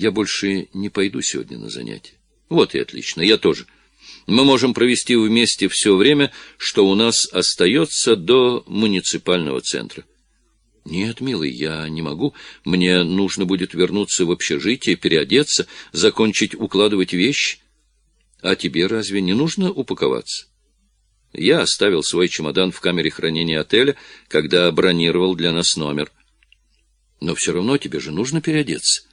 Я больше не пойду сегодня на занятия. Вот и отлично, я тоже. Мы можем провести вместе все время, что у нас остается до муниципального центра. Нет, милый, я не могу. Мне нужно будет вернуться в общежитие, переодеться, закончить укладывать вещи. А тебе разве не нужно упаковаться? Я оставил свой чемодан в камере хранения отеля, когда бронировал для нас номер. Но все равно тебе же нужно переодеться.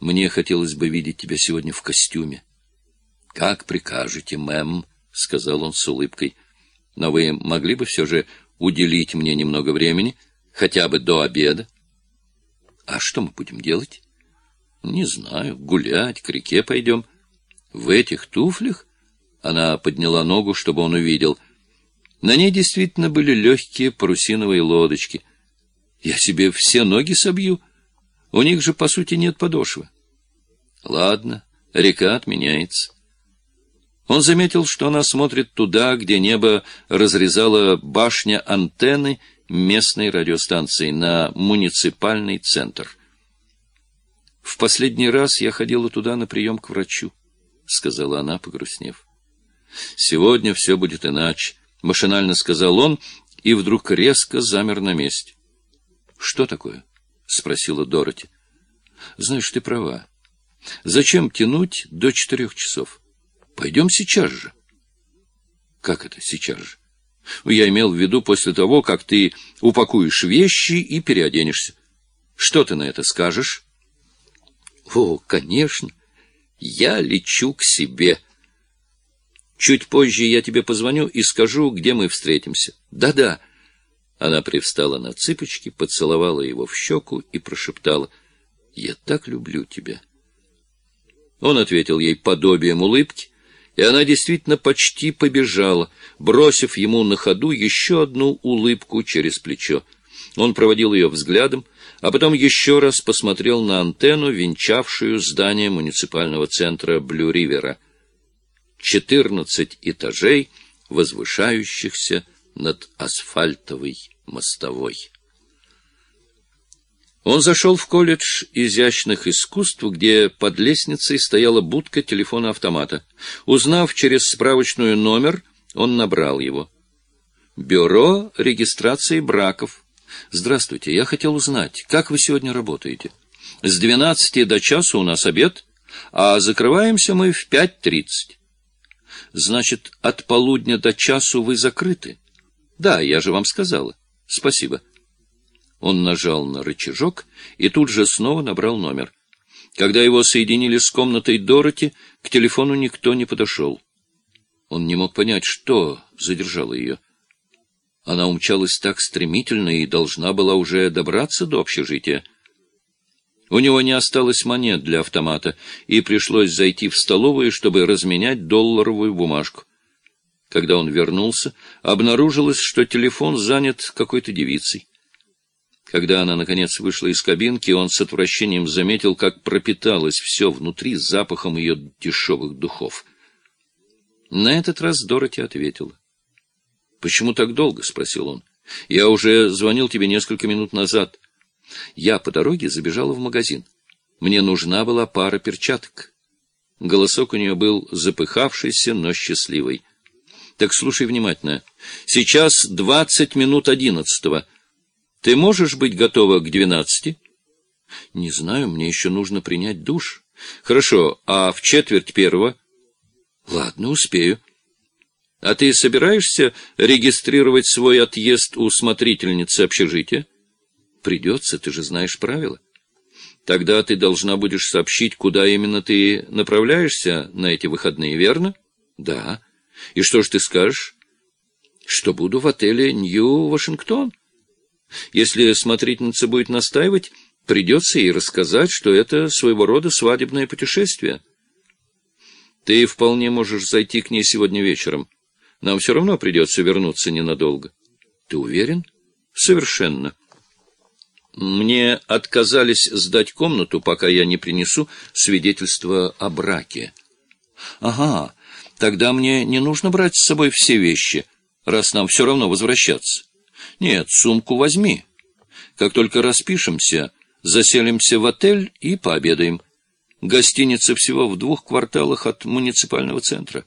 Мне хотелось бы видеть тебя сегодня в костюме. — Как прикажете, мэм, — сказал он с улыбкой. — Но вы могли бы все же уделить мне немного времени, хотя бы до обеда? — А что мы будем делать? — Не знаю, гулять, к реке пойдем. — В этих туфлях? Она подняла ногу, чтобы он увидел. На ней действительно были легкие парусиновые лодочки. Я себе все ноги собью. У них же, по сути, нет подошвы. Ладно, река отменяется. Он заметил, что она смотрит туда, где небо разрезала башня антенны местной радиостанции на муниципальный центр. «В последний раз я ходила туда на прием к врачу», — сказала она, погрустнев. «Сегодня все будет иначе», — машинально сказал он, и вдруг резко замер на месте. «Что такое?» — спросила Дороти. «Знаешь, ты права. Зачем тянуть до четырех часов? Пойдем сейчас же». «Как это сейчас же?» «Я имел в виду после того, как ты упакуешь вещи и переоденешься. Что ты на это скажешь?» «О, конечно. Я лечу к себе». Чуть позже я тебе позвоню и скажу, где мы встретимся. Да-да. Она привстала на цыпочки, поцеловала его в щеку и прошептала. Я так люблю тебя. Он ответил ей подобием улыбки, и она действительно почти побежала, бросив ему на ходу еще одну улыбку через плечо. Он проводил ее взглядом, а потом еще раз посмотрел на антенну, венчавшую здание муниципального центра Блю-Ривера — четырнадцать этажей, возвышающихся над асфальтовой мостовой. Он зашел в колледж изящных искусств, где под лестницей стояла будка телефона-автомата. Узнав через справочную номер, он набрал его. «Бюро регистрации браков. Здравствуйте, я хотел узнать, как вы сегодня работаете? С двенадцати до часу у нас обед, а закрываемся мы в пять тридцать. Значит, от полудня до часу вы закрыты? Да, я же вам сказала. Спасибо. Он нажал на рычажок и тут же снова набрал номер. Когда его соединили с комнатой Дороти, к телефону никто не подошел. Он не мог понять, что задержало ее. Она умчалась так стремительно и должна была уже добраться до общежития. У него не осталось монет для автомата, и пришлось зайти в столовую, чтобы разменять долларовую бумажку. Когда он вернулся, обнаружилось, что телефон занят какой-то девицей. Когда она, наконец, вышла из кабинки, он с отвращением заметил, как пропиталось все внутри запахом ее дешевых духов. На этот раз Дороти ответила. — Почему так долго? — спросил он. — Я уже звонил тебе несколько минут назад. — я по дороге забежала в магазин. Мне нужна была пара перчаток. Голосок у нее был запыхавшийся, но счастливый. Так слушай внимательно. Сейчас двадцать минут одиннадцатого. Ты можешь быть готова к двенадцати? Не знаю, мне еще нужно принять душ. Хорошо, а в четверть первого? Ладно, успею. А ты собираешься регистрировать свой отъезд у смотрительницы общежития? Придется, ты же знаешь правила. Тогда ты должна будешь сообщить, куда именно ты направляешься на эти выходные, верно? Да. И что ж ты скажешь? Что буду в отеле Нью-Вашингтон. Если смотрительница будет настаивать, придется ей рассказать, что это своего рода свадебное путешествие. Ты вполне можешь зайти к ней сегодня вечером. Нам все равно придется вернуться ненадолго. Ты уверен? Совершенно. Мне отказались сдать комнату, пока я не принесу свидетельство о браке. Ага, тогда мне не нужно брать с собой все вещи, раз нам все равно возвращаться. Нет, сумку возьми. Как только распишемся, заселимся в отель и пообедаем. Гостиница всего в двух кварталах от муниципального центра.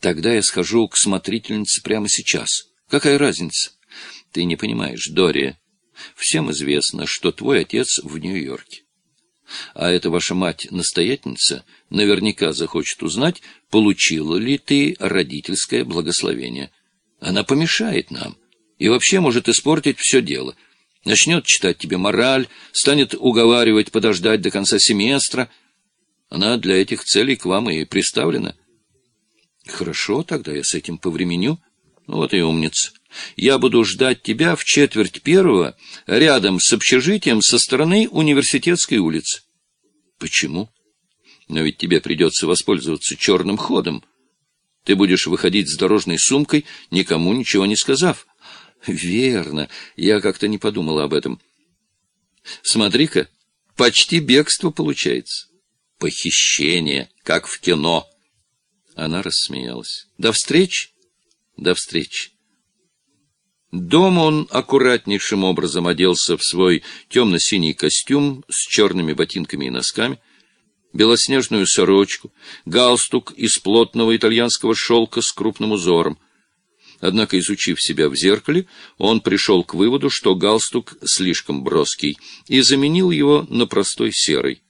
Тогда я схожу к смотрительнице прямо сейчас. Какая разница? Ты не понимаешь, Дория. Всем известно, что твой отец в Нью-Йорке. А эта ваша мать-настоятельница наверняка захочет узнать, получила ли ты родительское благословение. Она помешает нам и вообще может испортить все дело. Начнет читать тебе мораль, станет уговаривать подождать до конца семестра. Она для этих целей к вам и приставлена. Хорошо, тогда я с этим повременю. Вот и умница. Я буду ждать тебя в четверть первого рядом с общежитием со стороны университетской улицы. Почему? Но ведь тебе придется воспользоваться черным ходом. Ты будешь выходить с дорожной сумкой, никому ничего не сказав. Верно, я как-то не подумала об этом. Смотри-ка, почти бегство получается. Похищение, как в кино. Она рассмеялась. До встречи. До встречи. Дома он аккуратнейшим образом оделся в свой темно-синий костюм с черными ботинками и носками, белоснежную сорочку, галстук из плотного итальянского шелка с крупным узором. Однако, изучив себя в зеркале, он пришел к выводу, что галстук слишком броский, и заменил его на простой серый.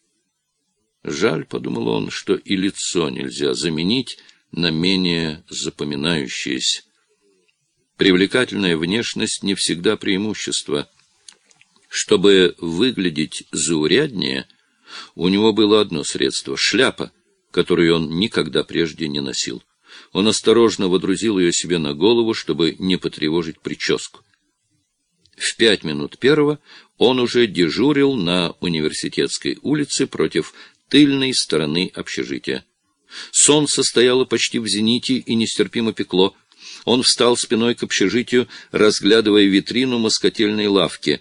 Жаль, — подумал он, — что и лицо нельзя заменить на менее запоминающееся. Привлекательная внешность не всегда преимущество. Чтобы выглядеть зауряднее, у него было одно средство — шляпа, которую он никогда прежде не носил. Он осторожно водрузил ее себе на голову, чтобы не потревожить прическу. В пять минут первого он уже дежурил на университетской улице против тыльной стороны общежития. Солнце стояло почти в зените и нестерпимо пекло — он встал спиной к общежитию, разглядывая витрину москотельной лавки.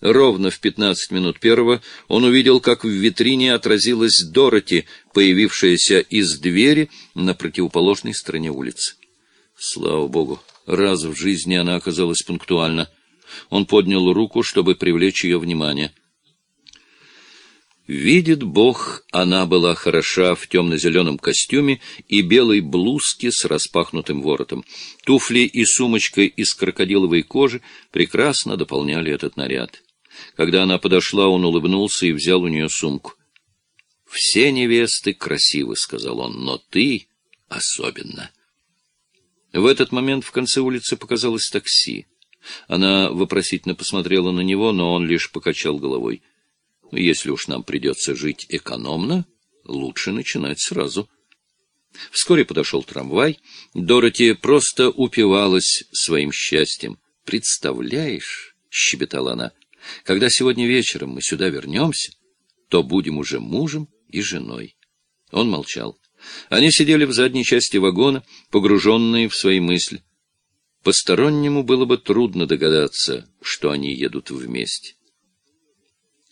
Ровно в пятнадцать минут первого он увидел, как в витрине отразилась Дороти, появившаяся из двери на противоположной стороне улицы. Слава богу, раз в жизни она оказалась пунктуальна. Он поднял руку, чтобы привлечь ее внимание. Видит Бог, она была хороша в темно-зеленом костюме и белой блузке с распахнутым воротом. Туфли и сумочка из крокодиловой кожи прекрасно дополняли этот наряд. Когда она подошла, он улыбнулся и взял у нее сумку. «Все невесты красивы», — сказал он, — «но ты особенно». В этот момент в конце улицы показалось такси. Она вопросительно посмотрела на него, но он лишь покачал головой. Если уж нам придется жить экономно, лучше начинать сразу. Вскоре подошел трамвай. Дороти просто упивалась своим счастьем. «Представляешь?» — щебетала она. «Когда сегодня вечером мы сюда вернемся, то будем уже мужем и женой». Он молчал. Они сидели в задней части вагона, погруженные в свои мысли. Постороннему было бы трудно догадаться, что они едут вместе.